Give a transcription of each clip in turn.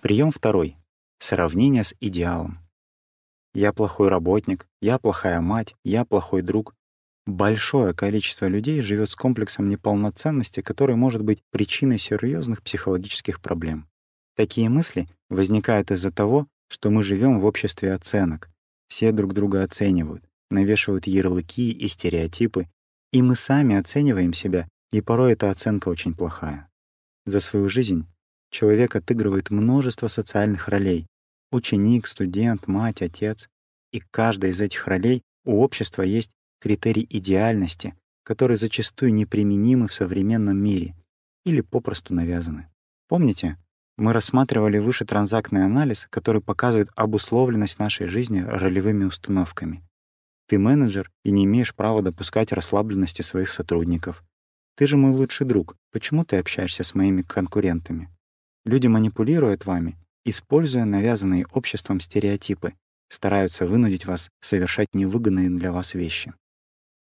Прием второй. Сравнение с идеалом. Я плохой работник, я плохая мать, я плохой друг. Большое количество людей живет с комплексом неполноценности, который может быть причиной серьезных психологических проблем. Такие мысли возникают из-за того, что мы живем в обществе оценок. Все друг друга оценивают, навешивают ярлыки и стереотипы, и мы сами оцениваем себя, и порой эта оценка очень плохая. За свою жизнь человек отыгрывает множество социальных ролей — ученик, студент, мать, отец. И каждая из этих ролей у общества есть критерий идеальности, которые зачастую неприменимы в современном мире или попросту навязаны. Помните, мы рассматривали выше транзактный анализ, который показывает обусловленность нашей жизни ролевыми установками. Ты менеджер и не имеешь права допускать расслабленности своих сотрудников. Ты же мой лучший друг. Почему ты общаешься с моими конкурентами? Люди манипулируют вами, используя навязанные обществом стереотипы, стараются вынудить вас совершать невыгодные для вас вещи.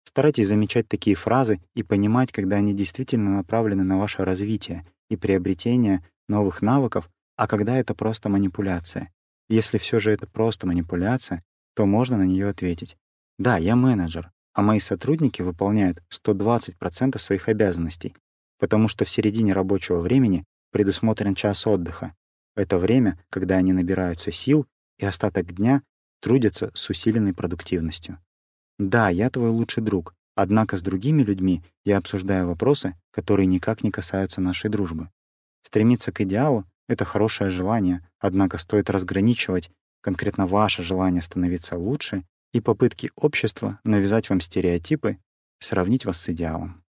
Старайтесь замечать такие фразы и понимать, когда они действительно направлены на ваше развитие и приобретение новых навыков, а когда это просто манипуляция. Если все же это просто манипуляция, то можно на нее ответить. Да, я менеджер, а мои сотрудники выполняют 120% своих обязанностей, потому что в середине рабочего времени предусмотрен час отдыха. Это время, когда они набираются сил и остаток дня трудятся с усиленной продуктивностью. Да, я твой лучший друг, однако с другими людьми я обсуждаю вопросы, которые никак не касаются нашей дружбы. Стремиться к идеалу — это хорошее желание, однако стоит разграничивать конкретно ваше желание становиться лучше и попытки общества навязать вам стереотипы, сравнить вас с идеалом.